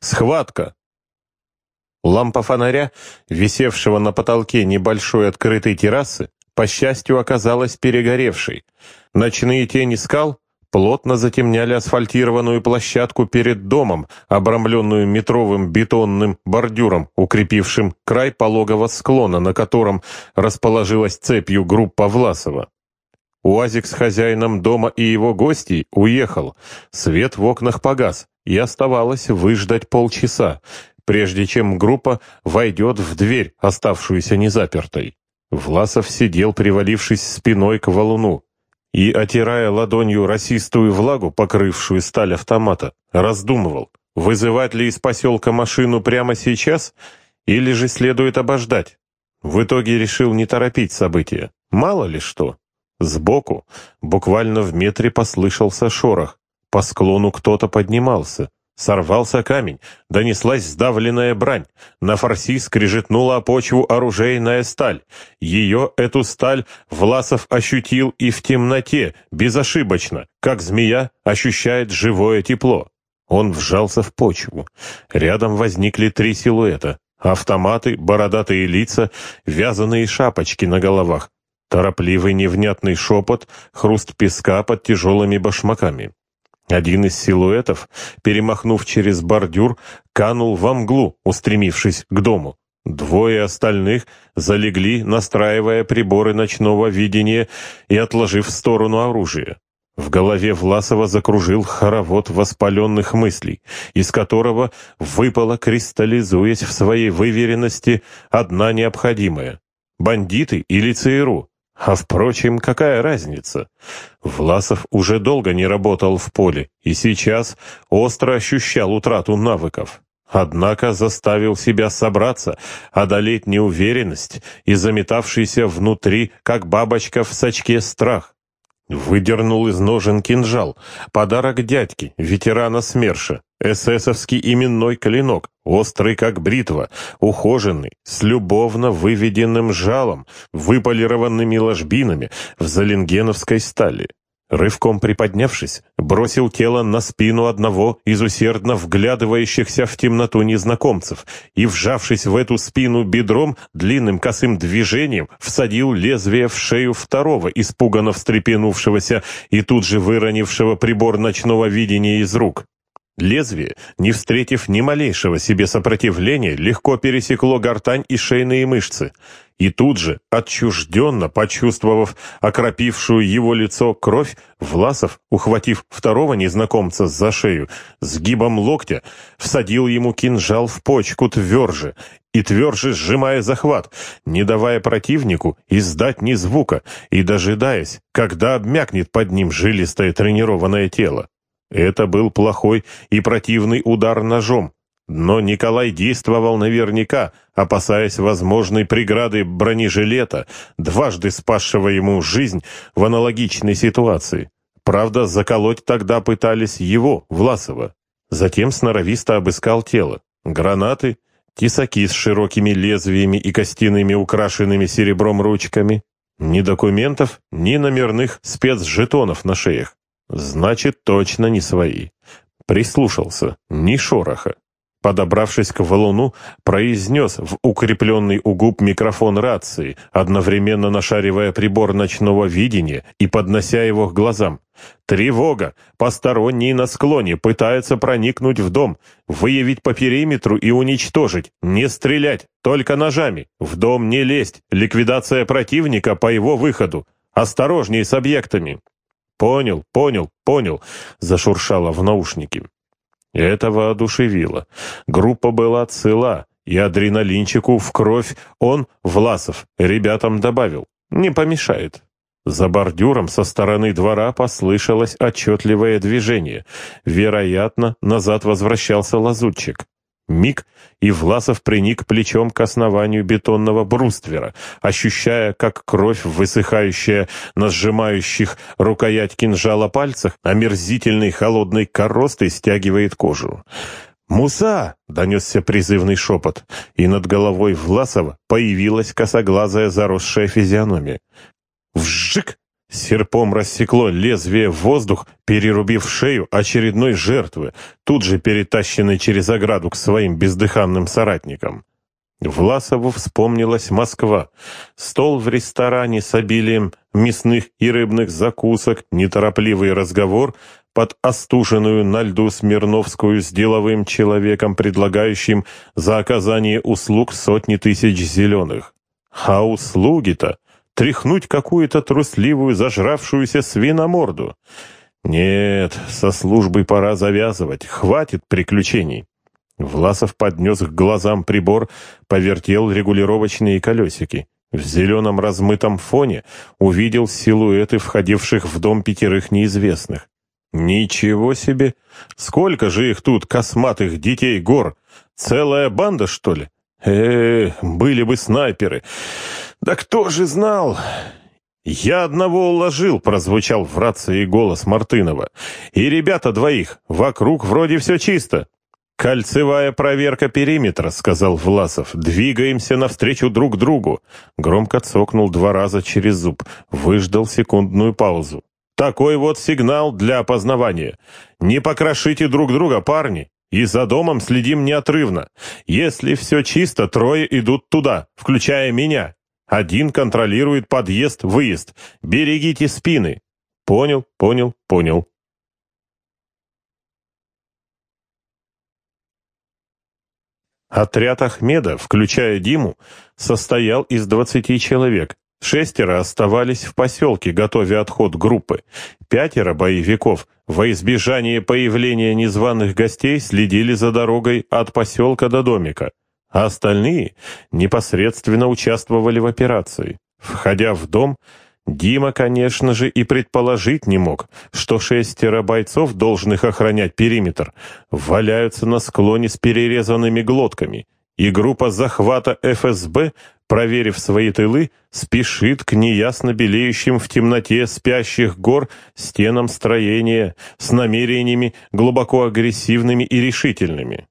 Схватка!» Лампа фонаря, висевшего на потолке небольшой открытой террасы, по счастью, оказалась перегоревшей. Ночные тени скал плотно затемняли асфальтированную площадку перед домом, обрамленную метровым бетонным бордюром, укрепившим край пологого склона, на котором расположилась цепью группа Власова. Уазик с хозяином дома и его гостей уехал, свет в окнах погас, и оставалось выждать полчаса, прежде чем группа войдет в дверь, оставшуюся незапертой. Власов сидел, привалившись спиной к валуну, и, отирая ладонью расистую влагу, покрывшую сталь автомата, раздумывал, вызывать ли из поселка машину прямо сейчас или же следует обождать. В итоге решил не торопить события. Мало ли что. Сбоку, буквально в метре, послышался шорох. По склону кто-то поднимался. Сорвался камень, донеслась сдавленная брань. На форси скрежетнула о почву оружейная сталь. Ее, эту сталь, Власов ощутил и в темноте, безошибочно, как змея ощущает живое тепло. Он вжался в почву. Рядом возникли три силуэта. Автоматы, бородатые лица, вязаные шапочки на головах. Торопливый невнятный шепот, хруст песка под тяжелыми башмаками. Один из силуэтов, перемахнув через бордюр, канул во мглу, устремившись к дому. Двое остальных залегли, настраивая приборы ночного видения и отложив в сторону оружие. В голове Власова закружил хоровод воспаленных мыслей, из которого выпала, кристаллизуясь в своей выверенности, одна необходимая. Бандиты или ЦРУ? А впрочем, какая разница? Власов уже долго не работал в поле и сейчас остро ощущал утрату навыков. Однако заставил себя собраться, одолеть неуверенность и заметавшийся внутри, как бабочка в сачке, страх. Выдернул из ножен кинжал, подарок дядьки, ветерана СМЕРШа, эсэсовский именной клинок, острый как бритва, ухоженный, с любовно выведенным жалом, выполированными ложбинами в заленгеновской стали. Рывком приподнявшись, бросил тело на спину одного из усердно вглядывающихся в темноту незнакомцев и, вжавшись в эту спину бедром, длинным косым движением всадил лезвие в шею второго, испуганно встрепенувшегося и тут же выронившего прибор ночного видения из рук. Лезвие, не встретив ни малейшего себе сопротивления, легко пересекло гортань и шейные мышцы. И тут же, отчужденно почувствовав окропившую его лицо кровь, Власов, ухватив второго незнакомца за шею, сгибом локтя, всадил ему кинжал в почку тверже и тверже сжимая захват, не давая противнику издать ни звука и дожидаясь, когда обмякнет под ним жилистое тренированное тело. Это был плохой и противный удар ножом, но Николай действовал наверняка, опасаясь возможной преграды бронежилета, дважды спасшего ему жизнь в аналогичной ситуации. Правда, заколоть тогда пытались его, Власова. Затем сноровисто обыскал тело. Гранаты, тесаки с широкими лезвиями и костяными украшенными серебром ручками. Ни документов, ни номерных спецжетонов на шеях. Значит, точно не свои. Прислушался. Ни шороха. Подобравшись к валуну, произнес в укрепленный у губ микрофон рации, одновременно нашаривая прибор ночного видения и поднося его к глазам. «Тревога! Посторонний на склоне пытается проникнуть в дом, выявить по периметру и уничтожить. Не стрелять, только ножами. В дом не лезть. Ликвидация противника по его выходу. Осторожней с объектами». «Понял, понял, понял», — зашуршало в наушнике. Это воодушевило. Группа была цела, и адреналинчику в кровь он, Власов, ребятам добавил. Не помешает. За бордюром со стороны двора послышалось отчетливое движение. Вероятно, назад возвращался лазутчик. Миг, и Власов приник плечом к основанию бетонного бруствера, ощущая, как кровь, высыхающая на сжимающих рукоять кинжала пальцах, омерзительной холодной коростой стягивает кожу. «Муса!» — донесся призывный шепот, и над головой Власова появилась косоглазая заросшая физиономия. «Вжик!» Серпом рассекло лезвие в воздух, перерубив шею очередной жертвы, тут же перетащенной через ограду к своим бездыханным соратникам. Власову вспомнилась Москва. Стол в ресторане с обилием мясных и рыбных закусок, неторопливый разговор под остуженную на льду Смирновскую с деловым человеком, предлагающим за оказание услуг сотни тысяч зеленых. А услуги-то тряхнуть какую-то трусливую зажравшуюся свиноморду. Нет, со службой пора завязывать, хватит приключений. Власов поднес к глазам прибор, повертел регулировочные колесики. В зеленом размытом фоне увидел силуэты входивших в дом пятерых неизвестных. Ничего себе! Сколько же их тут, косматых детей гор? Целая банда, что ли? Э, были бы снайперы. Да кто же знал? «Я одного уложил», — прозвучал в рации голос Мартынова. «И ребята двоих. Вокруг вроде все чисто». «Кольцевая проверка периметра», — сказал Власов. «Двигаемся навстречу друг другу». Громко цокнул два раза через зуб. Выждал секундную паузу. «Такой вот сигнал для опознавания. Не покрошите друг друга, парни. И за домом следим неотрывно. Если все чисто, трое идут туда, включая меня. Один контролирует подъезд-выезд. Берегите спины». «Понял, понял, понял». Отряд Ахмеда, включая Диму, состоял из 20 человек. Шестеро оставались в поселке, готовя отход группы. Пятеро боевиков во избежание появления незваных гостей следили за дорогой от поселка до домика, а остальные непосредственно участвовали в операции. Входя в дом, Дима, конечно же, и предположить не мог, что шестеро бойцов, должных охранять периметр, валяются на склоне с перерезанными глотками, и группа захвата ФСБ, проверив свои тылы, спешит к неясно белеющим в темноте спящих гор стенам строения с намерениями глубоко агрессивными и решительными.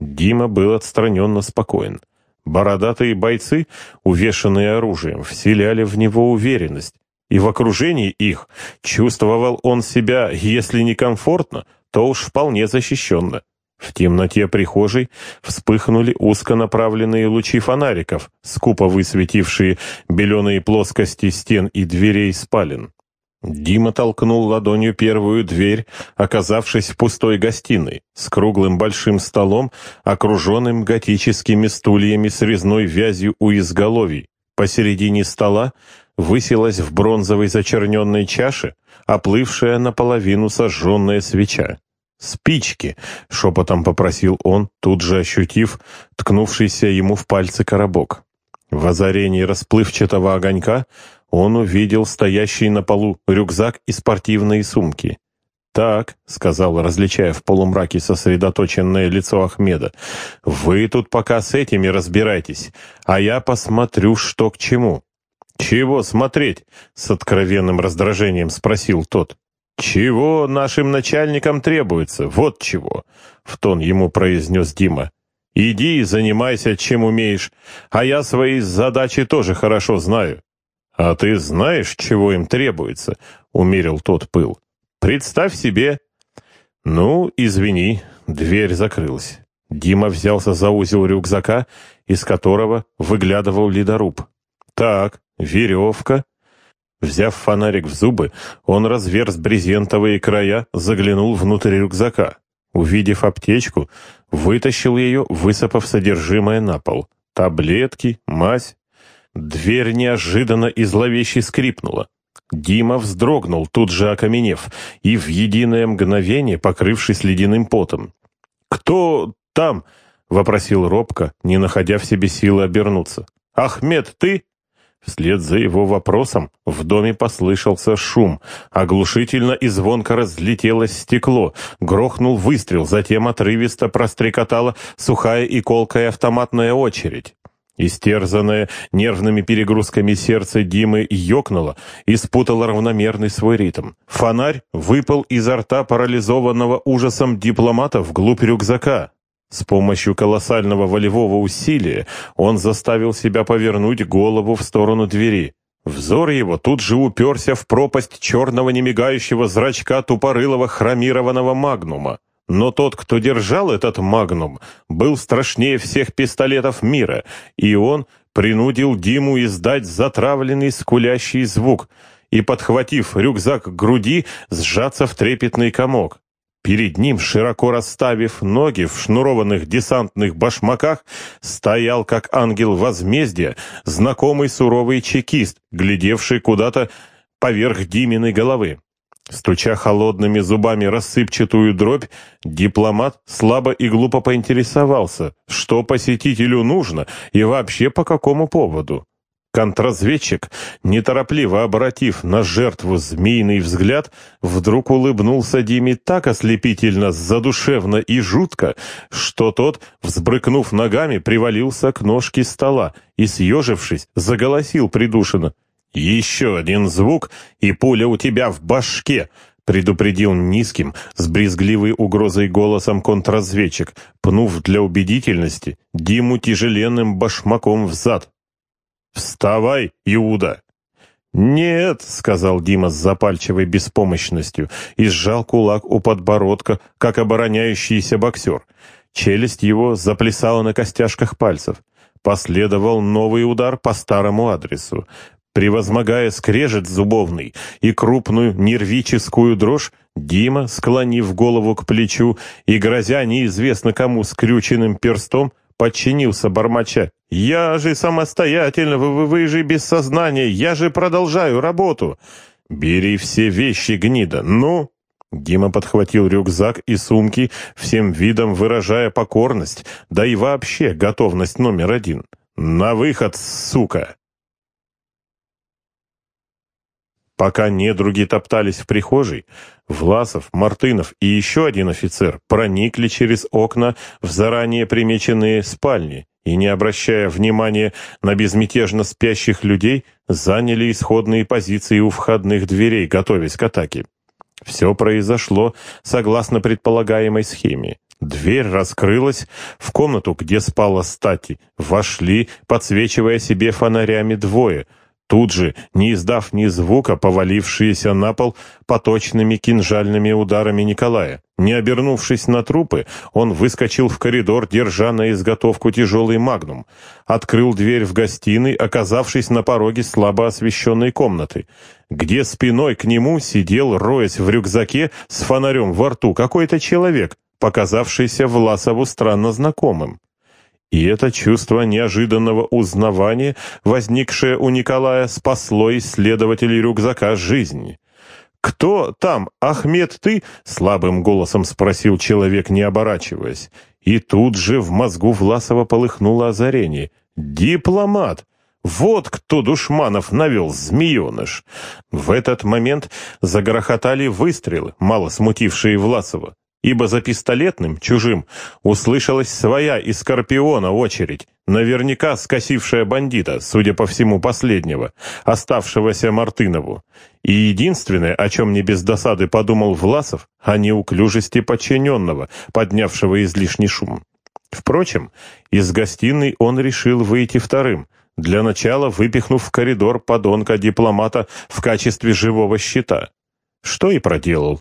Дима был отстраненно спокоен. Бородатые бойцы, увешанные оружием, вселяли в него уверенность, и в окружении их чувствовал он себя, если не комфортно, то уж вполне защищенно. В темноте прихожей вспыхнули узконаправленные лучи фонариков, скупо высветившие беленые плоскости стен и дверей спален. Дима толкнул ладонью первую дверь, оказавшись в пустой гостиной, с круглым большим столом, окруженным готическими стульями с резной вязью у изголовий. Посередине стола высилась в бронзовой зачерненной чаше оплывшая наполовину сожженная свеча. «Спички!» — шепотом попросил он, тут же ощутив ткнувшийся ему в пальцы коробок. В озарении расплывчатого огонька он увидел стоящий на полу рюкзак и спортивные сумки. «Так», — сказал, различая в полумраке сосредоточенное лицо Ахмеда, — «вы тут пока с этими разбирайтесь, а я посмотрю, что к чему». «Чего смотреть?» — с откровенным раздражением спросил тот. «Чего нашим начальникам требуется? Вот чего!» — в тон ему произнес Дима. «Иди и занимайся, чем умеешь, а я свои задачи тоже хорошо знаю. «А ты знаешь, чего им требуется?» — умерил тот пыл. «Представь себе...» «Ну, извини», — дверь закрылась. Дима взялся за узел рюкзака, из которого выглядывал ледоруб. «Так, веревка». Взяв фонарик в зубы, он разверз брезентовые края, заглянул внутрь рюкзака. Увидев аптечку, вытащил ее, высыпав содержимое на пол. Таблетки, мазь, Дверь неожиданно и зловеще скрипнула. Дима вздрогнул, тут же окаменев, и в единое мгновение покрывшись ледяным потом. «Кто там?» — вопросил робко, не находя в себе силы обернуться. «Ахмед, ты?» Вслед за его вопросом в доме послышался шум. Оглушительно и звонко разлетелось стекло. Грохнул выстрел, затем отрывисто прострекотала сухая и колкая автоматная очередь. Истерзанное нервными перегрузками сердце Димы ёкнуло и спутало равномерный свой ритм. Фонарь выпал изо рта парализованного ужасом дипломата вглубь рюкзака. С помощью колоссального волевого усилия он заставил себя повернуть голову в сторону двери. Взор его тут же уперся в пропасть черного немигающего зрачка тупорылого хромированного магнума. Но тот, кто держал этот магнум, был страшнее всех пистолетов мира, и он принудил Диму издать затравленный скулящий звук и, подхватив рюкзак к груди, сжаться в трепетный комок. Перед ним, широко расставив ноги в шнурованных десантных башмаках, стоял, как ангел возмездия, знакомый суровый чекист, глядевший куда-то поверх Диминой головы. Стуча холодными зубами рассыпчатую дробь, дипломат слабо и глупо поинтересовался, что посетителю нужно и вообще по какому поводу. Контрразведчик, неторопливо обратив на жертву змеиный взгляд, вдруг улыбнулся Диме так ослепительно, задушевно и жутко, что тот, взбрыкнув ногами, привалился к ножке стола и, съежившись, заголосил придушенно. «Еще один звук, и пуля у тебя в башке!» предупредил низким, с брезгливой угрозой голосом контрразведчик, пнув для убедительности Диму тяжеленным башмаком в зад. «Вставай, Иуда!» «Нет», — сказал Дима с запальчивой беспомощностью и сжал кулак у подбородка, как обороняющийся боксер. Челюсть его заплясала на костяшках пальцев. Последовал новый удар по старому адресу. Превозмогая скрежет зубовный и крупную нервическую дрожь, Дима, склонив голову к плечу и грозя неизвестно кому скрюченным перстом, подчинился бормоча. «Я же самостоятельно, вы, вы же без сознания, я же продолжаю работу!» «Бери все вещи, гнида, ну!» Дима подхватил рюкзак и сумки, всем видом выражая покорность, да и вообще готовность номер один. «На выход, сука!» Пока недруги топтались в прихожей, Власов, Мартынов и еще один офицер проникли через окна в заранее примеченные спальни и, не обращая внимания на безмятежно спящих людей, заняли исходные позиции у входных дверей, готовясь к атаке. Все произошло согласно предполагаемой схеме. Дверь раскрылась, в комнату, где спала стати, вошли, подсвечивая себе фонарями двое — Тут же, не издав ни звука, повалившиеся на пол поточными кинжальными ударами Николая. Не обернувшись на трупы, он выскочил в коридор, держа на изготовку тяжелый магнум. Открыл дверь в гостиной, оказавшись на пороге слабо освещенной комнаты, где спиной к нему сидел, роясь в рюкзаке с фонарем во рту, какой-то человек, показавшийся Власову странно знакомым. И это чувство неожиданного узнавания, возникшее у Николая, спасло исследователей рюкзака жизни. «Кто там? Ахмед, ты?» — слабым голосом спросил человек, не оборачиваясь. И тут же в мозгу Власова полыхнуло озарение. «Дипломат!» Вот кто душманов навел, змееныш! В этот момент загрохотали выстрелы, мало смутившие Власова ибо за пистолетным, чужим, услышалась своя из Скорпиона очередь, наверняка скосившая бандита, судя по всему последнего, оставшегося Мартынову. И единственное, о чем не без досады подумал Власов, о неуклюжести подчиненного, поднявшего излишний шум. Впрочем, из гостиной он решил выйти вторым, для начала выпихнув в коридор подонка-дипломата в качестве живого щита. Что и проделал.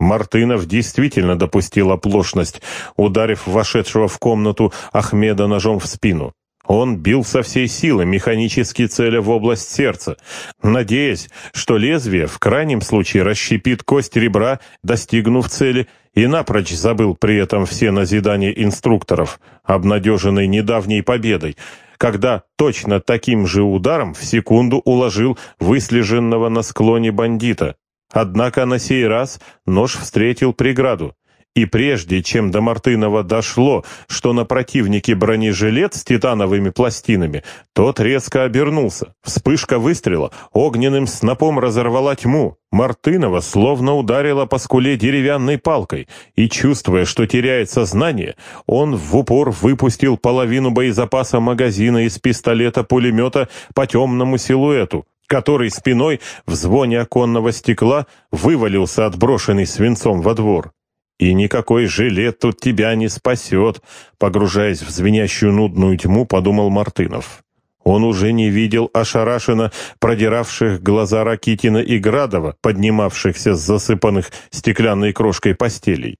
Мартынов действительно допустил оплошность, ударив вошедшего в комнату Ахмеда ножом в спину. Он бил со всей силы, механически целя в область сердца, надеясь, что лезвие в крайнем случае расщепит кость ребра, достигнув цели, и напрочь забыл при этом все назидания инструкторов, обнадеженной недавней победой, когда точно таким же ударом в секунду уложил выслеженного на склоне бандита. Однако на сей раз нож встретил преграду. И прежде чем до Мартынова дошло, что на противнике бронежилет с титановыми пластинами, тот резко обернулся. Вспышка выстрела огненным снопом разорвала тьму. Мартынова словно ударила по скуле деревянной палкой, и, чувствуя, что теряет сознание, он в упор выпустил половину боезапаса магазина из пистолета-пулемета по темному силуэту который спиной в звоне оконного стекла вывалился отброшенный свинцом во двор. «И никакой жилет тут тебя не спасет», — погружаясь в звенящую нудную тьму, подумал Мартынов. Он уже не видел ошарашенно продиравших глаза Ракитина и Градова, поднимавшихся с засыпанных стеклянной крошкой постелей.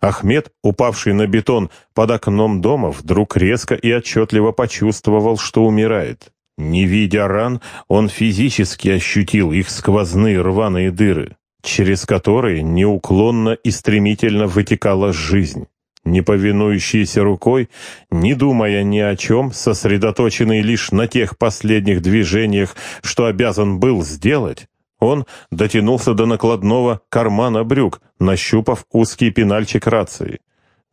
Ахмед, упавший на бетон под окном дома, вдруг резко и отчетливо почувствовал, что умирает. Не видя ран, он физически ощутил их сквозные рваные дыры, через которые неуклонно и стремительно вытекала жизнь не повинующийся рукой, не думая ни о чем, сосредоточенный лишь на тех последних движениях, что обязан был сделать, он дотянулся до накладного кармана брюк, нащупав узкий пенальчик рации.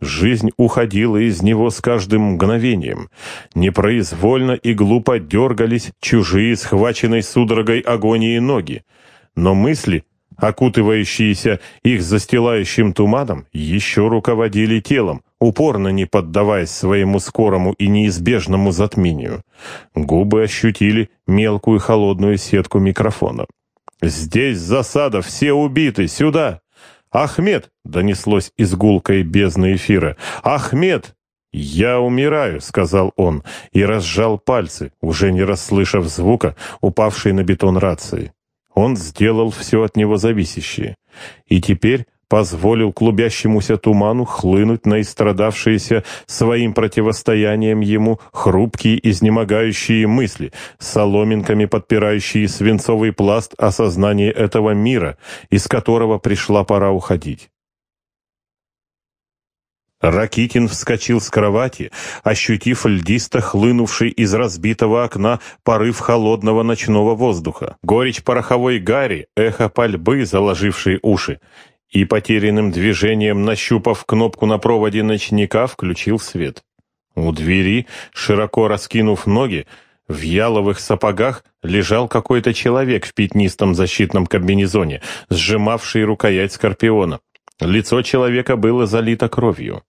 Жизнь уходила из него с каждым мгновением. Непроизвольно и глупо дергались чужие, схваченной судорогой агонии ноги. Но мысли окутывающиеся их застилающим туманом, еще руководили телом, упорно не поддаваясь своему скорому и неизбежному затмению. Губы ощутили мелкую холодную сетку микрофона. «Здесь засада, все убиты, сюда!» «Ахмед!» — донеслось из гулкой бездны эфира. «Ахмед!» «Я умираю», — сказал он, и разжал пальцы, уже не расслышав звука, упавшей на бетон рации. Он сделал все от него зависящее. И теперь позволил клубящемуся туману хлынуть на истрадавшиеся своим противостоянием ему хрупкие изнемогающие мысли, соломинками подпирающие свинцовый пласт осознания этого мира, из которого пришла пора уходить. Ракитин вскочил с кровати, ощутив льдисто хлынувший из разбитого окна порыв холодного ночного воздуха, горечь пороховой гари, эхо пальбы, заложившие уши, и потерянным движением, нащупав кнопку на проводе ночника, включил свет. У двери, широко раскинув ноги, в яловых сапогах лежал какой-то человек в пятнистом защитном комбинезоне, сжимавший рукоять скорпиона. Лицо человека было залито кровью.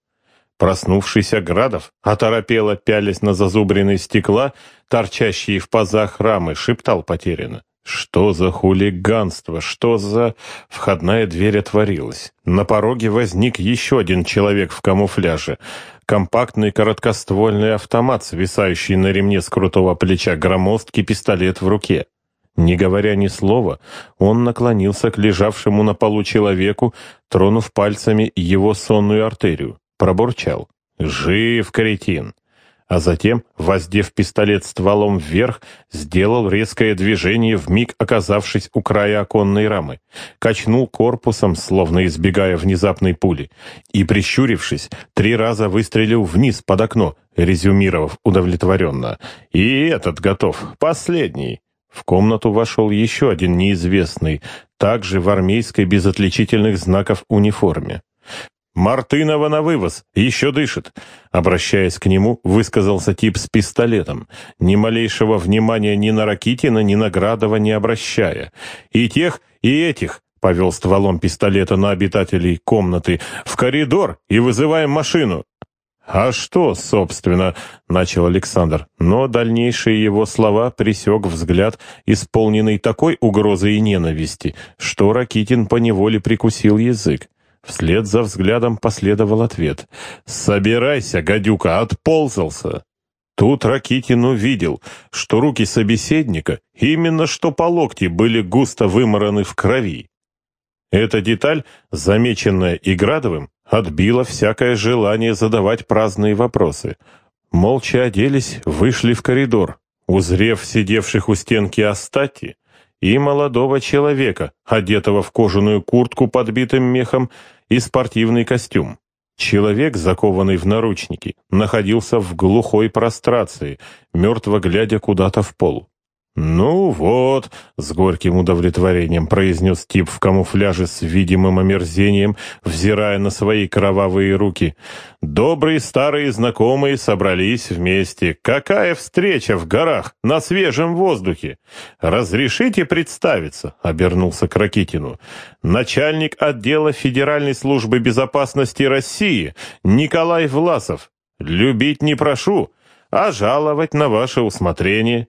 Проснувшийся Градов, оторопело пялясь на зазубренные стекла, торчащие в пазах рамы, шептал потерянно. «Что за хулиганство? Что за...» Входная дверь отворилась. На пороге возник еще один человек в камуфляже. Компактный короткоствольный автомат, свисающий на ремне с крутого плеча, громоздкий пистолет в руке. Не говоря ни слова, он наклонился к лежавшему на полу человеку, тронув пальцами его сонную артерию пробурчал. «Жив, кретин!» А затем, воздев пистолет стволом вверх, сделал резкое движение, вмиг оказавшись у края оконной рамы. Качнул корпусом, словно избегая внезапной пули, и, прищурившись, три раза выстрелил вниз под окно, резюмировав удовлетворенно. «И этот готов, последний!» В комнату вошел еще один неизвестный, также в армейской без отличительных знаков униформе. «Мартынова на вывоз! Еще дышит!» Обращаясь к нему, высказался тип с пистолетом, ни малейшего внимания ни на Ракитина, ни на Градова не обращая. «И тех, и этих!» — повел стволом пистолета на обитателей комнаты. «В коридор и вызываем машину!» «А что, собственно?» — начал Александр, но дальнейшие его слова присек взгляд, исполненный такой угрозой и ненависти, что Ракитин поневоле прикусил язык. Вслед за взглядом последовал ответ. «Собирайся, гадюка, отползался!» Тут Ракитин увидел, что руки собеседника именно что по локти были густо вымораны в крови. Эта деталь, замеченная Иградовым, отбила всякое желание задавать праздные вопросы. Молча оделись, вышли в коридор. Узрев сидевших у стенки Астати, и молодого человека, одетого в кожаную куртку подбитым мехом и спортивный костюм. Человек, закованный в наручники, находился в глухой прострации, мертво глядя куда-то в пол. «Ну вот», — с горьким удовлетворением произнес тип в камуфляже с видимым омерзением, взирая на свои кровавые руки. «Добрые старые знакомые собрались вместе. Какая встреча в горах, на свежем воздухе! Разрешите представиться?» — обернулся к Ракитину. «Начальник отдела Федеральной службы безопасности России Николай Власов. Любить не прошу, а жаловать на ваше усмотрение».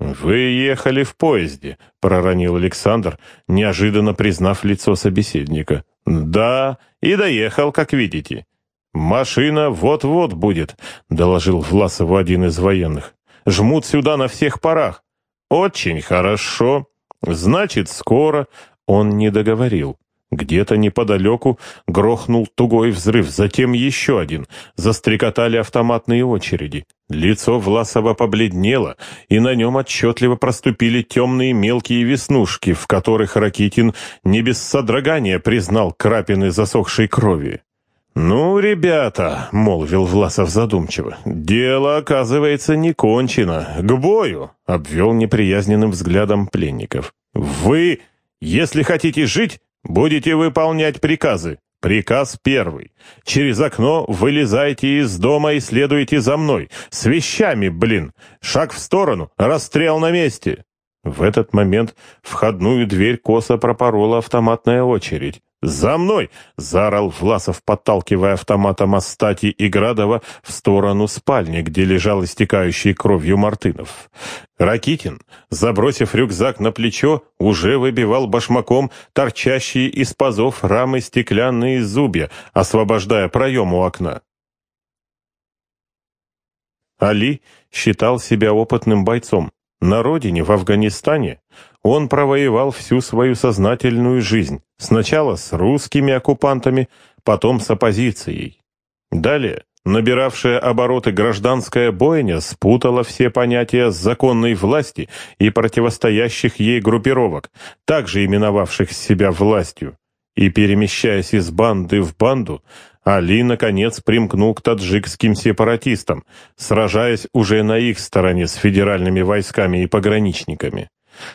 «Вы ехали в поезде», — проронил Александр, неожиданно признав лицо собеседника. «Да, и доехал, как видите. «Машина вот-вот будет», — доложил Власову один из военных. «Жмут сюда на всех парах». «Очень хорошо. Значит, скоро». Он не договорил. Где-то неподалеку грохнул тугой взрыв, затем еще один. Застрекотали автоматные очереди. Лицо Власова побледнело, и на нем отчетливо проступили темные мелкие веснушки, в которых Ракитин не без содрогания признал крапины засохшей крови. «Ну, ребята», — молвил Власов задумчиво, — «дело, оказывается, не кончено. К бою!» — обвел неприязненным взглядом пленников. «Вы, если хотите жить, Будете выполнять приказы. Приказ первый. Через окно вылезайте из дома и следуйте за мной. С вещами, блин. Шаг в сторону. Расстрел на месте. В этот момент входную дверь косо пропорола автоматная очередь. «За мной!» — заорал Власов, подталкивая автоматом Астати и Градова в сторону спальни, где лежал истекающий кровью Мартынов. Ракитин, забросив рюкзак на плечо, уже выбивал башмаком торчащие из пазов рамы стеклянные зубья, освобождая проем у окна. Али считал себя опытным бойцом. На родине, в Афганистане, он провоевал всю свою сознательную жизнь, сначала с русскими оккупантами, потом с оппозицией. Далее, набиравшая обороты гражданская бойня спутала все понятия законной власти и противостоящих ей группировок, также именовавших себя властью, и, перемещаясь из банды в банду, Али, наконец, примкнул к таджикским сепаратистам, сражаясь уже на их стороне с федеральными войсками и пограничниками.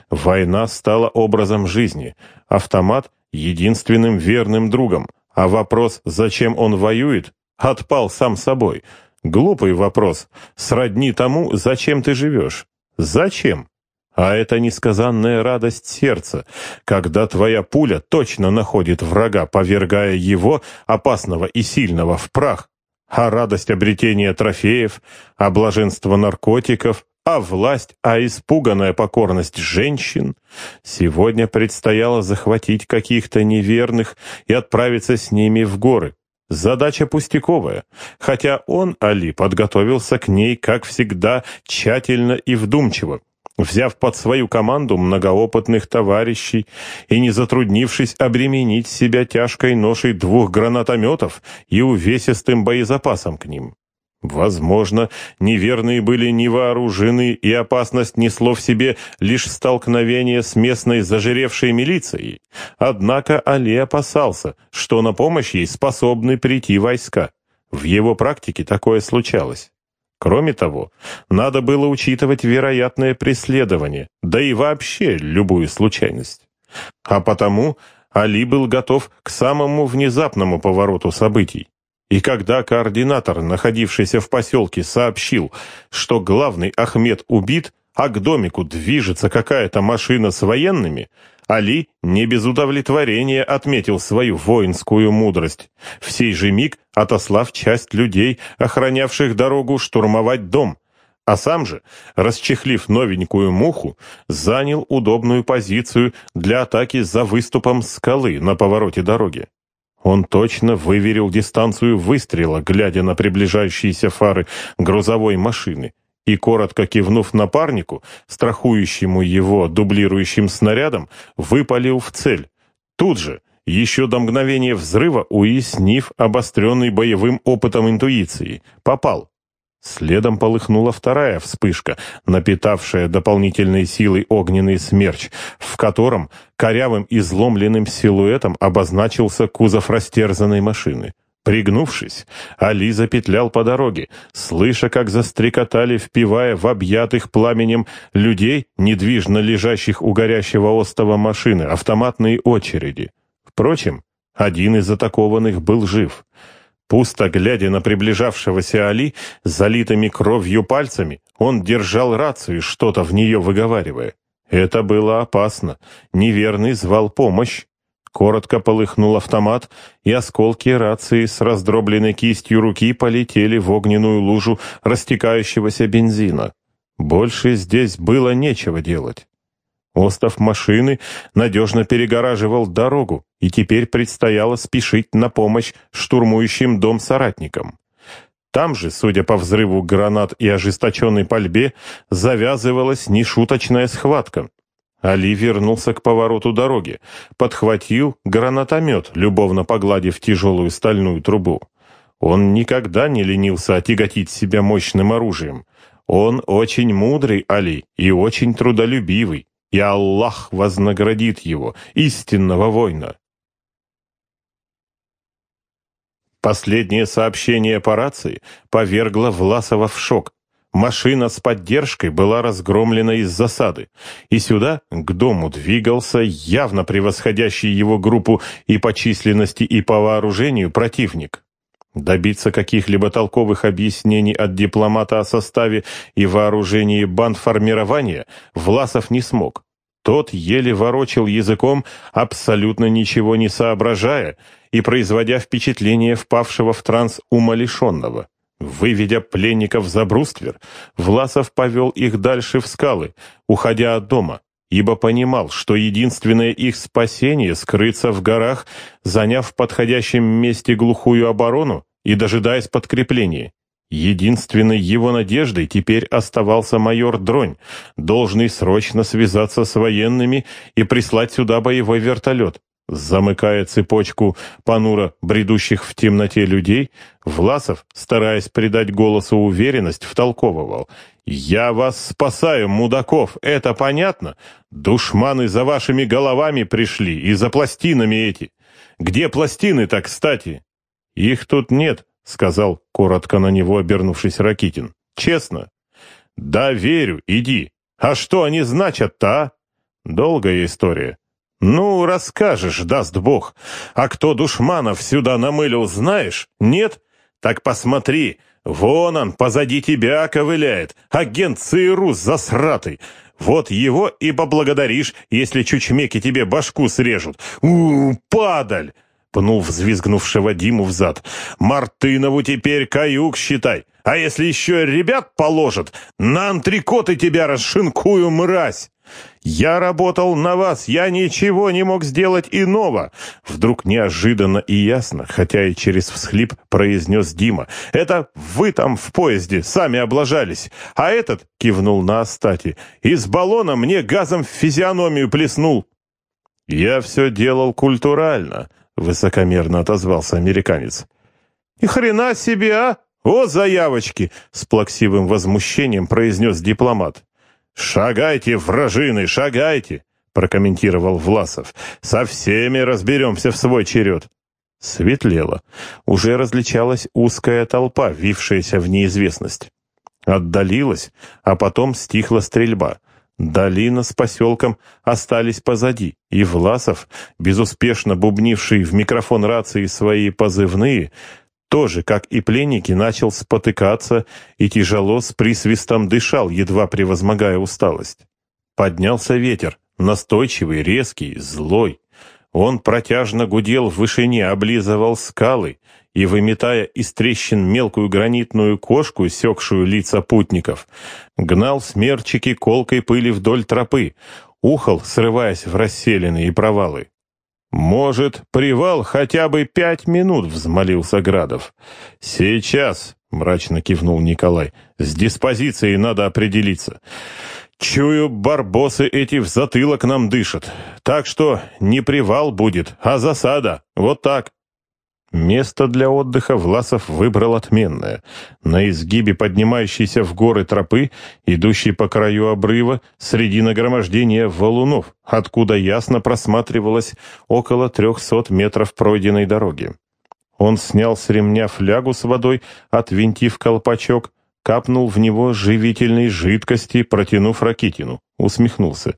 Война стала образом жизни, автомат — единственным верным другом, а вопрос, зачем он воюет, отпал сам собой. Глупый вопрос, сродни тому, зачем ты живешь. Зачем? А это несказанная радость сердца, когда твоя пуля точно находит врага, повергая его, опасного и сильного, в прах. А радость обретения трофеев, а блаженство наркотиков, а власть, а испуганная покорность женщин. Сегодня предстояло захватить каких-то неверных и отправиться с ними в горы. Задача пустяковая, хотя он, Али, подготовился к ней, как всегда, тщательно и вдумчиво, взяв под свою команду многоопытных товарищей и не затруднившись обременить себя тяжкой ношей двух гранатометов и увесистым боезапасом к ним. Возможно, неверные были не вооружены, и опасность несло в себе лишь столкновение с местной зажиревшей милицией. Однако Али опасался, что на помощь ей способны прийти войска. В его практике такое случалось. Кроме того, надо было учитывать вероятное преследование, да и вообще любую случайность. А потому Али был готов к самому внезапному повороту событий. И когда координатор, находившийся в поселке, сообщил, что главный Ахмед убит, а к домику движется какая-то машина с военными, Али не без удовлетворения отметил свою воинскую мудрость, в сей же миг отослав часть людей, охранявших дорогу, штурмовать дом, а сам же, расчехлив новенькую муху, занял удобную позицию для атаки за выступом скалы на повороте дороги. Он точно выверил дистанцию выстрела, глядя на приближающиеся фары грузовой машины, и, коротко кивнув напарнику, страхующему его дублирующим снарядом, выпалил в цель. Тут же, еще до мгновения взрыва, уяснив обостренный боевым опытом интуиции, попал. Следом полыхнула вторая вспышка, напитавшая дополнительной силой огненный смерч, в котором корявым изломленным силуэтом обозначился кузов растерзанной машины. Пригнувшись, Али запетлял по дороге, слыша, как застрекотали, впивая в объятых пламенем людей, недвижно лежащих у горящего остова машины, автоматные очереди. Впрочем, один из атакованных был жив — Пусто глядя на приближавшегося Али, залитыми кровью пальцами, он держал рацию, что-то в нее выговаривая. Это было опасно. Неверный звал помощь. Коротко полыхнул автомат, и осколки рации с раздробленной кистью руки полетели в огненную лужу растекающегося бензина. Больше здесь было нечего делать. Остов машины надежно перегораживал дорогу, и теперь предстояло спешить на помощь штурмующим дом соратникам. Там же, судя по взрыву гранат и ожесточенной пальбе, завязывалась нешуточная схватка. Али вернулся к повороту дороги, подхватил гранатомет, любовно погладив тяжелую стальную трубу. Он никогда не ленился отяготить себя мощным оружием. Он очень мудрый, Али, и очень трудолюбивый, и Аллах вознаградит его, истинного воина. Последнее сообщение по рации повергло Власова в шок. Машина с поддержкой была разгромлена из засады, и сюда, к дому, двигался явно превосходящий его группу и по численности, и по вооружению противник. Добиться каких-либо толковых объяснений от дипломата о составе и вооружении бандформирования Власов не смог. Тот еле ворочил языком, абсолютно ничего не соображая и производя впечатление впавшего в транс умалишенного. Выведя пленников за бруствер, Власов повел их дальше в скалы, уходя от дома, ибо понимал, что единственное их спасение — скрыться в горах, заняв в подходящем месте глухую оборону и дожидаясь подкрепления. Единственной его надеждой теперь оставался майор Дронь, должный срочно связаться с военными и прислать сюда боевой вертолет. Замыкая цепочку понуро бредущих в темноте людей, Власов, стараясь придать голосу уверенность, втолковывал. «Я вас спасаю, мудаков, это понятно? Душманы за вашими головами пришли и за пластинами эти. Где пластины-то, кстати?» «Их тут нет», — сказал, коротко на него обернувшись Ракитин. «Честно?» «Да, верю, иди. А что они значат-то, а?» «Долгая история». «Ну, расскажешь, даст Бог. А кто душманов сюда намылил, знаешь? Нет? Так посмотри, вон он, позади тебя ковыляет, агент ЦРУ засратый. Вот его и поблагодаришь, если чучмеки тебе башку срежут. У, падаль!» пнул взвизгнувшего Диму в зад. «Мартынову теперь каюк считай. А если еще ребят положат, на антрикоты тебя расшинкую, мразь!» «Я работал на вас, я ничего не мог сделать иного!» Вдруг неожиданно и ясно, хотя и через всхлип, произнес Дима. «Это вы там в поезде сами облажались, а этот, — кивнул на Астати, — из баллона мне газом в физиономию плеснул!» «Я все делал культурально», — высокомерно отозвался американец. «И хрена себе, а! О, заявочки!» — с плаксивым возмущением произнес дипломат. «Шагайте, вражины, шагайте!» — прокомментировал Власов. «Со всеми разберемся в свой черед». Светлело. Уже различалась узкая толпа, вившаяся в неизвестность. Отдалилась, а потом стихла стрельба. Долина с поселком остались позади, и Власов, безуспешно бубнивший в микрофон рации свои позывные, тоже, как и пленники, начал спотыкаться и тяжело с присвистом дышал, едва превозмогая усталость. Поднялся ветер, настойчивый, резкий, злой. Он протяжно гудел в вышине, облизывал скалы и, выметая из трещин мелкую гранитную кошку, секшую лица путников, гнал смерчики колкой пыли вдоль тропы, ухал, срываясь в расселенные провалы. «Может, привал хотя бы пять минут?» — взмолился Градов. «Сейчас», — мрачно кивнул Николай, — «с диспозицией надо определиться. Чую, барбосы эти в затылок нам дышат. Так что не привал будет, а засада. Вот так». Место для отдыха Власов выбрал отменное. На изгибе поднимающейся в горы тропы, идущей по краю обрыва, среди нагромождения валунов, откуда ясно просматривалось около трехсот метров пройденной дороги. Он снял с ремня флягу с водой, отвинтив колпачок, капнул в него живительной жидкости, протянув Ракитину. Усмехнулся.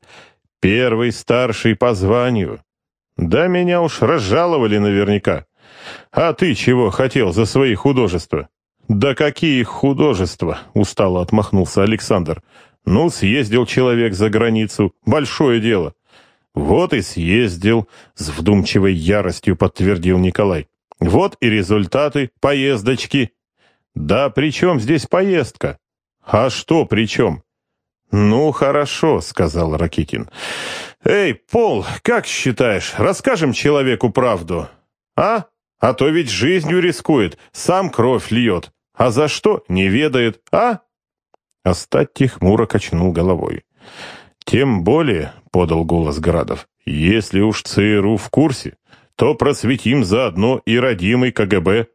«Первый старший по званию. Да меня уж разжаловали наверняка». «А ты чего хотел за свои художества?» «Да какие художества?» — устало отмахнулся Александр. «Ну, съездил человек за границу. Большое дело». «Вот и съездил», — с вдумчивой яростью подтвердил Николай. «Вот и результаты поездочки». «Да при чем здесь поездка?» «А что при чем?» «Ну, хорошо», — сказал Ракитин. «Эй, Пол, как считаешь, расскажем человеку правду? А? А то ведь жизнью рискует, сам кровь льет. А за что, не ведает, а?» Остатти хмуро качнул головой. «Тем более», — подал голос Градов, — «если уж ЦРУ в курсе, то просветим заодно и родимый КГБ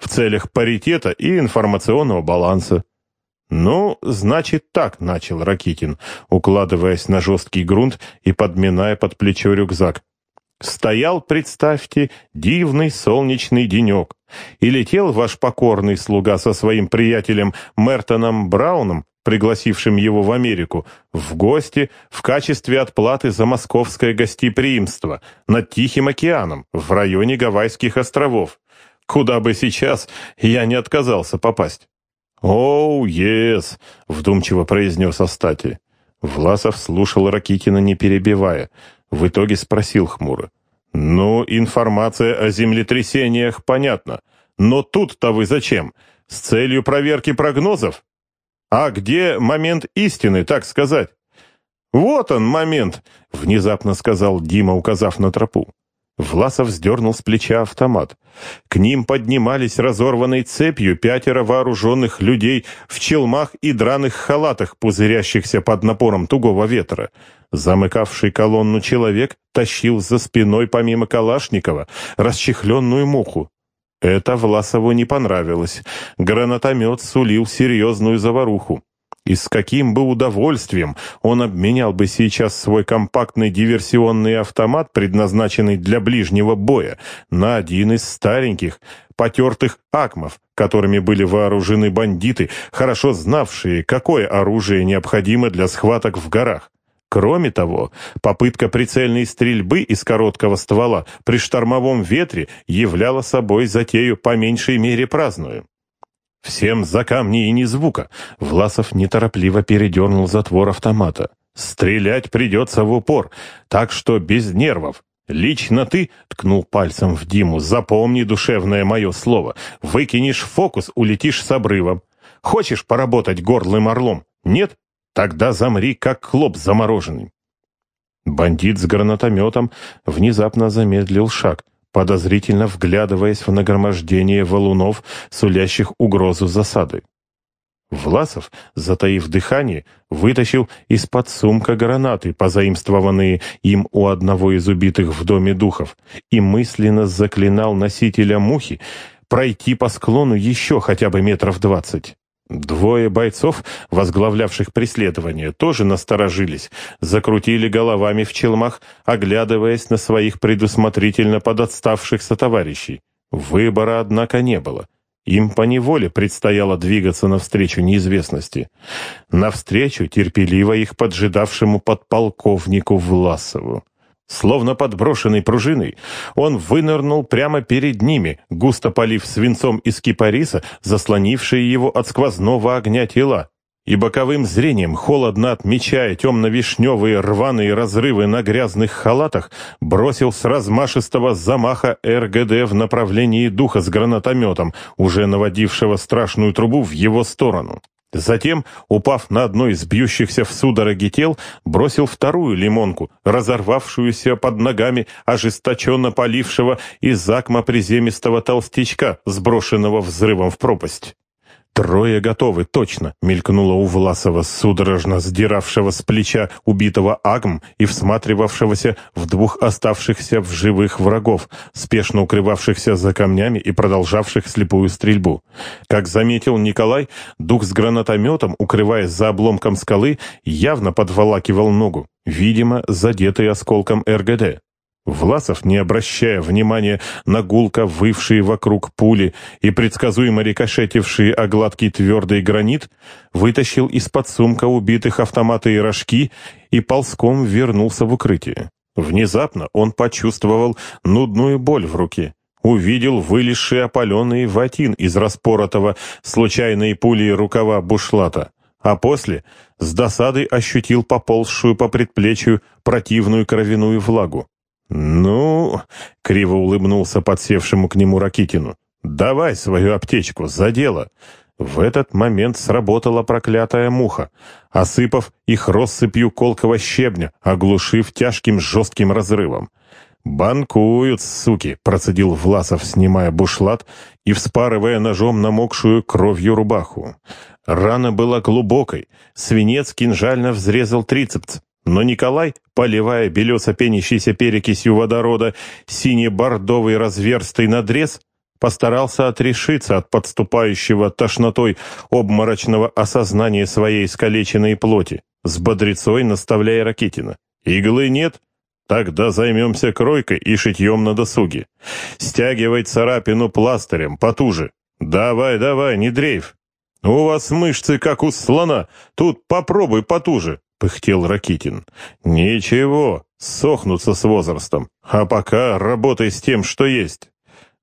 в целях паритета и информационного баланса. «Ну, значит так», — начал Ракитин, укладываясь на жесткий грунт и подминая под плечо рюкзак. «Стоял, представьте, дивный солнечный денек, и летел ваш покорный слуга со своим приятелем Мертоном Брауном, пригласившим его в Америку, в гости в качестве отплаты за московское гостеприимство над Тихим океаном в районе Гавайских островов, куда бы сейчас я не отказался попасть. «Оу, ес!» — вдумчиво произнес Астати. Власов слушал Ракитина, не перебивая. В итоге спросил хмуро. «Ну, информация о землетрясениях понятна. Но тут-то вы зачем? С целью проверки прогнозов? А где момент истины, так сказать?» «Вот он, момент!» — внезапно сказал Дима, указав на тропу. Власов сдернул с плеча автомат. К ним поднимались разорванной цепью пятеро вооруженных людей в челмах и драных халатах, пузырящихся под напором тугого ветра. Замыкавший колонну человек тащил за спиной помимо Калашникова расчехленную муху. Это Власову не понравилось. Гранатомет сулил серьезную заваруху. И с каким бы удовольствием он обменял бы сейчас свой компактный диверсионный автомат, предназначенный для ближнего боя, на один из стареньких, потертых акмов, которыми были вооружены бандиты, хорошо знавшие, какое оружие необходимо для схваток в горах. Кроме того, попытка прицельной стрельбы из короткого ствола при штормовом ветре являла собой затею по меньшей мере праздную. «Всем за камни и ни звука!» Власов неторопливо передернул затвор автомата. «Стрелять придется в упор, так что без нервов. Лично ты, — ткнул пальцем в Диму, — запомни душевное мое слово. Выкинешь фокус, улетишь с обрывом. Хочешь поработать горлым орлом? Нет? Тогда замри, как хлоп замороженный». Бандит с гранатометом внезапно замедлил шаг подозрительно вглядываясь в нагромождение валунов, сулящих угрозу засады. Власов, затаив дыхание, вытащил из-под сумка гранаты, позаимствованные им у одного из убитых в доме духов, и мысленно заклинал носителя мухи пройти по склону еще хотя бы метров двадцать. Двое бойцов, возглавлявших преследование, тоже насторожились, закрутили головами в челмах, оглядываясь на своих предусмотрительно подотставших сотоварищей. Выбора, однако, не было. Им поневоле предстояло двигаться навстречу неизвестности. Навстречу терпеливо их поджидавшему подполковнику Власову. Словно подброшенный пружиной, он вынырнул прямо перед ними, густо полив свинцом из кипариса, заслонившие его от сквозного огня тела. И боковым зрением, холодно отмечая темно-вишневые рваные разрывы на грязных халатах, бросил с размашистого замаха РГД в направлении духа с гранатометом, уже наводившего страшную трубу в его сторону. Затем, упав на одно из бьющихся в судороге тел, бросил вторую лимонку, разорвавшуюся под ногами ожесточенно полившего из акма приземистого толстячка, сброшенного взрывом в пропасть. «Трое готовы, точно!» — мелькнуло у Власова, судорожно сдиравшего с плеча убитого Агм и всматривавшегося в двух оставшихся в живых врагов, спешно укрывавшихся за камнями и продолжавших слепую стрельбу. Как заметил Николай, дух с гранатометом, укрываясь за обломком скалы, явно подволакивал ногу, видимо, задетый осколком РГД. Власов, не обращая внимания на гулко вывшие вокруг пули и предсказуемо рикошетившие о гладкий твердый гранит, вытащил из-под сумка убитых автоматы и рожки и ползком вернулся в укрытие. Внезапно он почувствовал нудную боль в руке. Увидел вылезший опаленный ватин из распоротого случайной пулей рукава бушлата а после с досадой ощутил поползшую по предплечью противную кровяную влагу. «Ну...» — криво улыбнулся подсевшему к нему Ракитину. «Давай свою аптечку, за дело. В этот момент сработала проклятая муха, осыпав их россыпью колкого щебня, оглушив тяжким жестким разрывом. «Банкуют, суки!» — процедил Власов, снимая бушлат и вспарывая ножом намокшую кровью рубаху. Рана была глубокой, свинец кинжально взрезал трицепс, но Николай, поливая белесо пенящейся перекисью водорода сине-бордовый разверстый надрез, постарался отрешиться от подступающего тошнотой обморочного осознания своей искалеченной плоти, с бодрецой наставляя Ракитина. «Иглы нет? Тогда займемся кройкой и шитьем на досуге. Стягивай царапину пластырем, потуже. Давай, давай, не дрейф. У вас мышцы, как у слона. Тут попробуй потуже пыхтел Ракитин. «Ничего, сохнутся с возрастом. А пока работай с тем, что есть».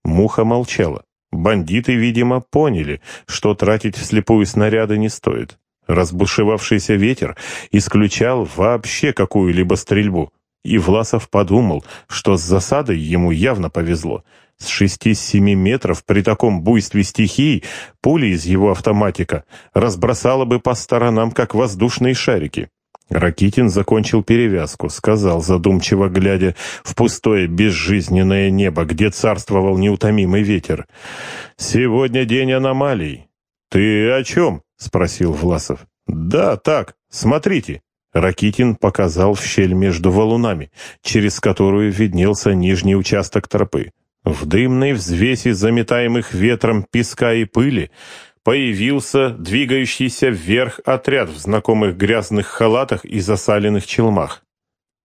Муха молчала. Бандиты, видимо, поняли, что тратить вслепую снаряды не стоит. Разбушевавшийся ветер исключал вообще какую-либо стрельбу. И Власов подумал, что с засадой ему явно повезло. С шести-семи метров при таком буйстве стихий пули из его автоматика разбросала бы по сторонам, как воздушные шарики. Ракитин закончил перевязку, сказал, задумчиво глядя в пустое безжизненное небо, где царствовал неутомимый ветер. «Сегодня день аномалий». «Ты о чем?» — спросил Власов. «Да, так, смотрите». Ракитин показал в щель между валунами, через которую виднелся нижний участок тропы. В дымной взвеси заметаемых ветром песка и пыли появился двигающийся вверх отряд в знакомых грязных халатах и засаленных челмах.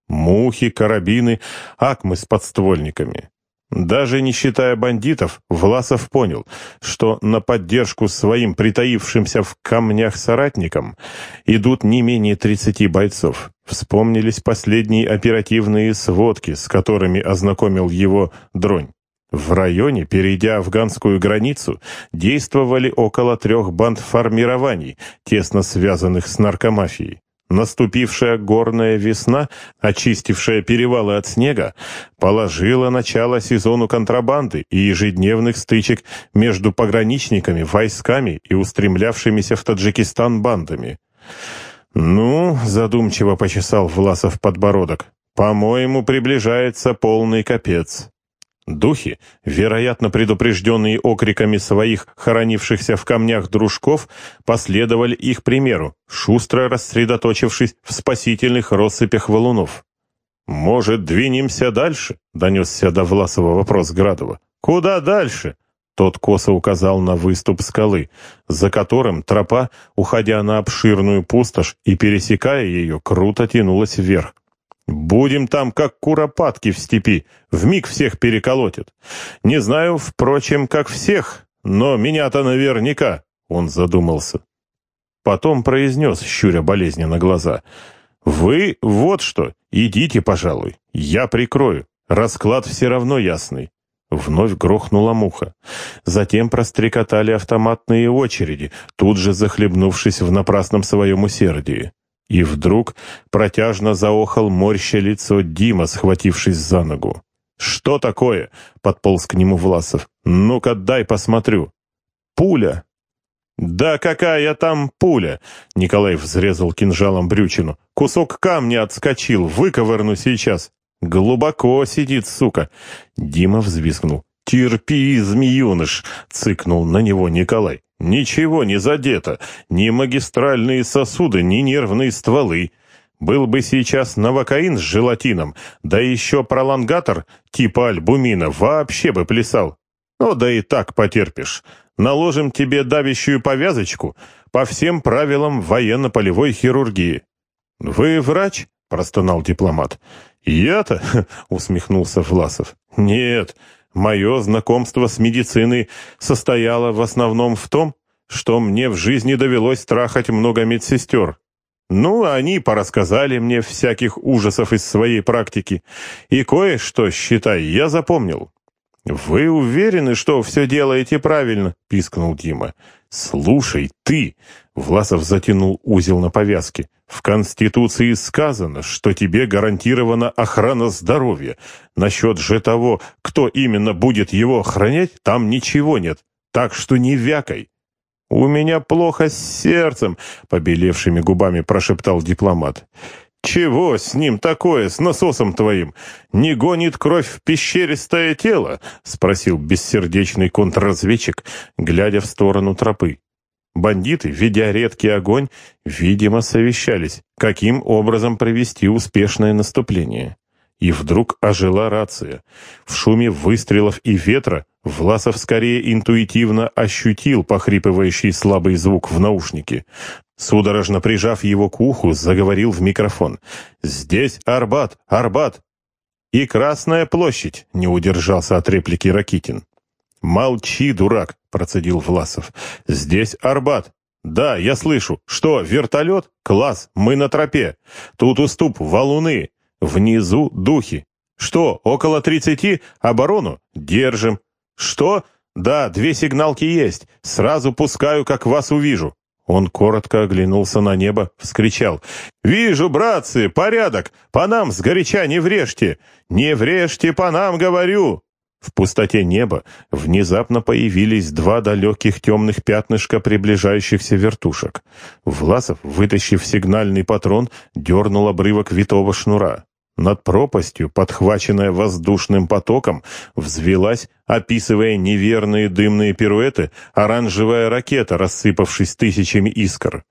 Мухи, карабины, акмы с подствольниками. Даже не считая бандитов, Власов понял, что на поддержку своим притаившимся в камнях соратникам идут не менее 30 бойцов. Вспомнились последние оперативные сводки, с которыми ознакомил его Дронь. В районе, перейдя афганскую границу, действовали около трех банд формирований, тесно связанных с наркомафией. Наступившая горная весна, очистившая перевалы от снега, положила начало сезону контрабанды и ежедневных стычек между пограничниками, войсками и устремлявшимися в Таджикистан бандами. «Ну», — задумчиво почесал Власов подбородок, — «по-моему, приближается полный капец». Духи, вероятно предупрежденные окриками своих хоронившихся в камнях дружков, последовали их примеру, шустро рассредоточившись в спасительных россыпях валунов. «Может, двинемся дальше?» — донесся до Власова вопрос Градова. «Куда дальше?» Тот косо указал на выступ скалы, за которым тропа, уходя на обширную пустошь и пересекая ее, круто тянулась вверх. Будем там, как куропатки в степи, вмиг всех переколотят. Не знаю, впрочем, как всех, но меня-то наверняка, — он задумался. Потом произнес, щуря болезненно глаза, «Вы вот что, идите, пожалуй, я прикрою, расклад все равно ясный». Вновь грохнула муха. Затем прострекотали автоматные очереди, тут же захлебнувшись в напрасном своем усердии. И вдруг протяжно заохал морща лицо Дима, схватившись за ногу. «Что такое?» — подполз к нему Власов. «Ну-ка, дай посмотрю». «Пуля!» «Да какая там пуля!» — Николай взрезал кинжалом брючину. «Кусок камня отскочил, выковырну сейчас!» «Глубоко сидит, сука!» Дима взвизгнул. «Терпи, змеюныш!» — цыкнул на него Николай. Ничего не задето, ни магистральные сосуды, ни нервные стволы. Был бы сейчас новокаин с желатином, да еще пролонгатор типа альбумина, вообще бы плясал. Ну да и так потерпишь. Наложим тебе давящую повязочку по всем правилам военно-полевой хирургии. «Вы врач?» — простонал дипломат. «Я-то?» — усмехнулся Власов. «Нет, Мое знакомство с медициной состояло в основном в том, что мне в жизни довелось трахать много медсестер. Ну, они порассказали мне всяких ужасов из своей практики, и кое-что, считай, я запомнил. «Вы уверены, что все делаете правильно?» — пискнул Дима. «Слушай, ты!» — Власов затянул узел на повязке. «В Конституции сказано, что тебе гарантирована охрана здоровья. Насчет же того, кто именно будет его охранять, там ничего нет. Так что не вякай!» «У меня плохо с сердцем», — побелевшими губами прошептал дипломат. «Чего с ним такое, с насосом твоим? Не гонит кровь в пещеристое тело?» — спросил бессердечный контрразведчик, глядя в сторону тропы. Бандиты, ведя редкий огонь, видимо, совещались, каким образом провести успешное наступление. И вдруг ожила рация. В шуме выстрелов и ветра Власов скорее интуитивно ощутил похрипывающий слабый звук в наушнике. Судорожно прижав его к уху, заговорил в микрофон. «Здесь Арбат! Арбат!» «И Красная площадь!» — не удержался от реплики Ракитин. «Молчи, дурак!» — процедил Власов. «Здесь Арбат!» «Да, я слышу. Что, вертолет? Класс, мы на тропе. Тут уступ, валуны. Внизу духи. Что, около тридцати? Оборону? Держим. Что? Да, две сигналки есть. Сразу пускаю, как вас увижу. Он коротко оглянулся на небо, вскричал. «Вижу, братцы, порядок! По нам сгоряча не врежьте! Не врежьте по нам, говорю!» В пустоте неба внезапно появились два далеких темных пятнышка приближающихся вертушек. Власов, вытащив сигнальный патрон, дернул обрывок витого шнура. Над пропастью, подхваченная воздушным потоком, взвелась, описывая неверные дымные пируэты, оранжевая ракета, рассыпавшись тысячами искр.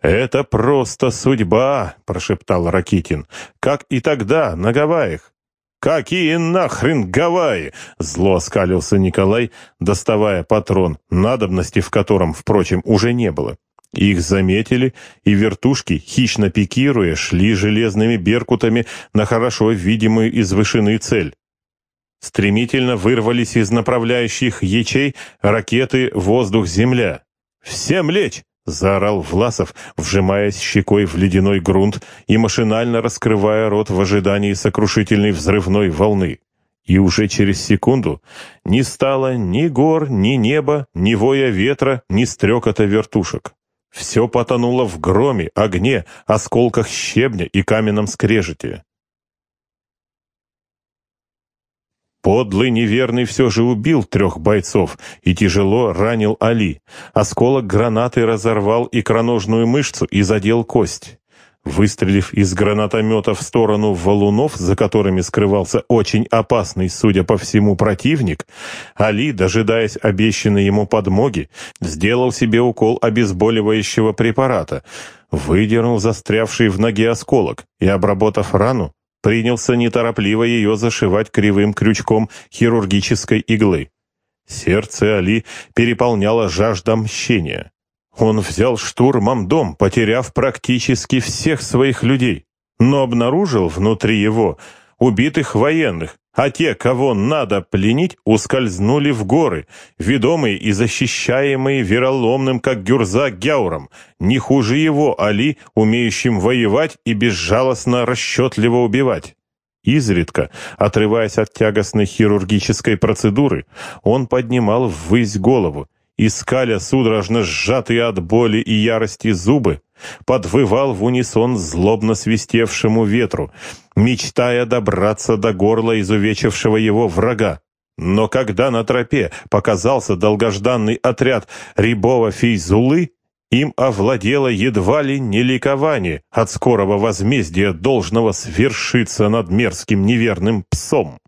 «Это просто судьба!» — прошептал Ракитин. «Как и тогда, на Гавайях!» «Какие нахрен Гавайи?» — зло оскалился Николай, доставая патрон, надобности в котором, впрочем, уже не было. Их заметили, и вертушки, хищно пикируя, шли железными беркутами на хорошо видимую из вышины цель. Стремительно вырвались из направляющих ячей ракеты «Воздух-Земля». «Всем лечь!» — заорал Власов, вжимаясь щекой в ледяной грунт и машинально раскрывая рот в ожидании сокрушительной взрывной волны. И уже через секунду не стало ни гор, ни неба, ни воя ветра, ни стрекота вертушек. Все потонуло в громе, огне, осколках щебня и каменном скрежете. Подлый неверный все же убил трех бойцов и тяжело ранил Али. Осколок гранаты разорвал икроножную мышцу и задел кость. Выстрелив из гранатомета в сторону валунов, за которыми скрывался очень опасный, судя по всему, противник, Али, дожидаясь обещанной ему подмоги, сделал себе укол обезболивающего препарата, выдернул застрявший в ноге осколок и, обработав рану, принялся неторопливо ее зашивать кривым крючком хирургической иглы. Сердце Али переполняло жажда мщения. Он взял штурмом дом, потеряв практически всех своих людей, но обнаружил внутри его убитых военных, а те, кого надо пленить, ускользнули в горы, ведомые и защищаемые вероломным, как Гюрза, Гяуром, не хуже его Али, умеющим воевать и безжалостно расчетливо убивать. Изредка, отрываясь от тягостной хирургической процедуры, он поднимал ввысь голову и, скаля судорожно сжатые от боли и ярости зубы, подвывал в унисон злобно свистевшему ветру, мечтая добраться до горла изувечившего его врага. Но когда на тропе показался долгожданный отряд Рябова-Фейзулы, им овладело едва ли не ликование от скорого возмездия должного свершиться над мерзким неверным псом.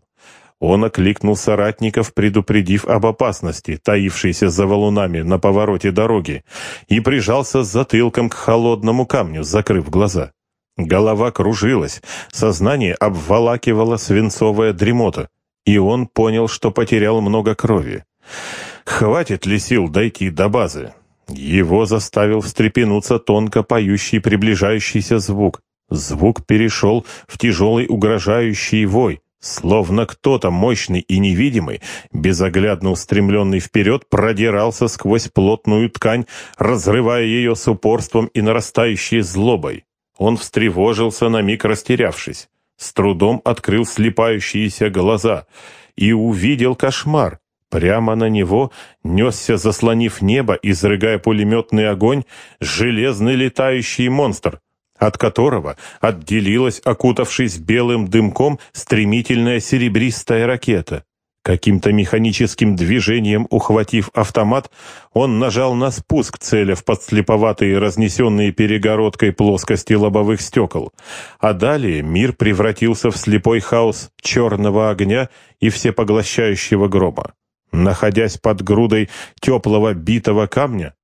Он окликнул соратников, предупредив об опасности, таившейся за валунами на повороте дороги, и прижался затылком к холодному камню, закрыв глаза. Голова кружилась, сознание обволакивало свинцовая дремота, и он понял, что потерял много крови. Хватит ли сил дойти до базы? Его заставил встрепенуться тонко поющий приближающийся звук. Звук перешел в тяжелый угрожающий вой, Словно кто-то мощный и невидимый, безоглядно устремленный вперед, продирался сквозь плотную ткань, разрывая ее с упорством и нарастающей злобой. Он встревожился на миг растерявшись, с трудом открыл слепающиеся глаза и увидел кошмар. Прямо на него несся, заслонив небо, изрыгая пулеметный огонь, железный летающий монстр, от которого отделилась, окутавшись белым дымком, стремительная серебристая ракета. Каким-то механическим движением, ухватив автомат, он нажал на спуск, целя в подслеповатые, разнесенные перегородкой плоскости лобовых стекол. А далее мир превратился в слепой хаос черного огня и всепоглощающего грома. Находясь под грудой теплого битого камня,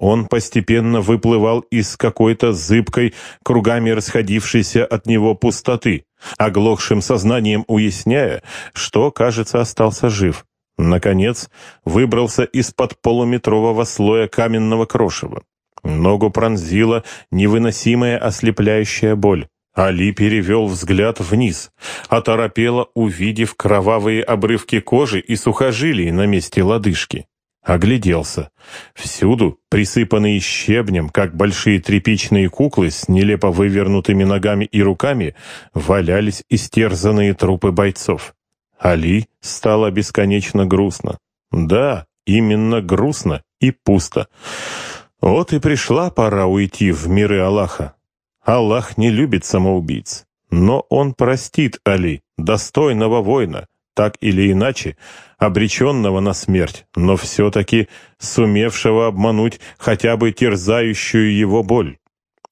он постепенно выплывал из какой-то зыбкой, кругами расходившейся от него пустоты, оглохшим сознанием уясняя, что, кажется, остался жив. Наконец, выбрался из-под полуметрового слоя каменного крошева. Ногу пронзила невыносимая ослепляющая боль. Али перевел взгляд вниз, оторопело увидев кровавые обрывки кожи и сухожилий на месте лодыжки. Огляделся. Всюду, присыпанные щебнем, как большие тряпичные куклы с нелепо вывернутыми ногами и руками, валялись истерзанные трупы бойцов. Али стало бесконечно грустно. Да, именно грустно и пусто. Вот и пришла пора уйти в миры Аллаха. Аллах не любит самоубийц. Но он простит Али, достойного воина, так или иначе, обреченного на смерть, но все-таки сумевшего обмануть хотя бы терзающую его боль.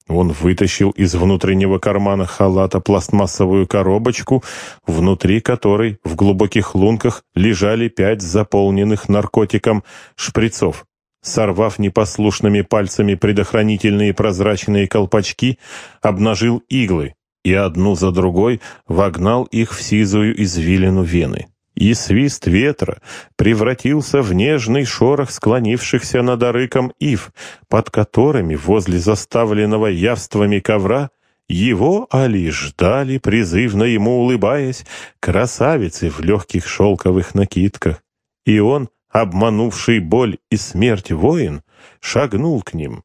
Он вытащил из внутреннего кармана халата пластмассовую коробочку, внутри которой в глубоких лунках лежали пять заполненных наркотиком шприцов. Сорвав непослушными пальцами предохранительные прозрачные колпачки, обнажил иглы, и одну за другой вогнал их в сизую извилину вены. И свист ветра превратился в нежный шорох склонившихся над арыком ив, под которыми возле заставленного явствами ковра его Али ждали, призывно ему улыбаясь, красавицы в легких шелковых накидках. И он, обманувший боль и смерть воин, шагнул к ним,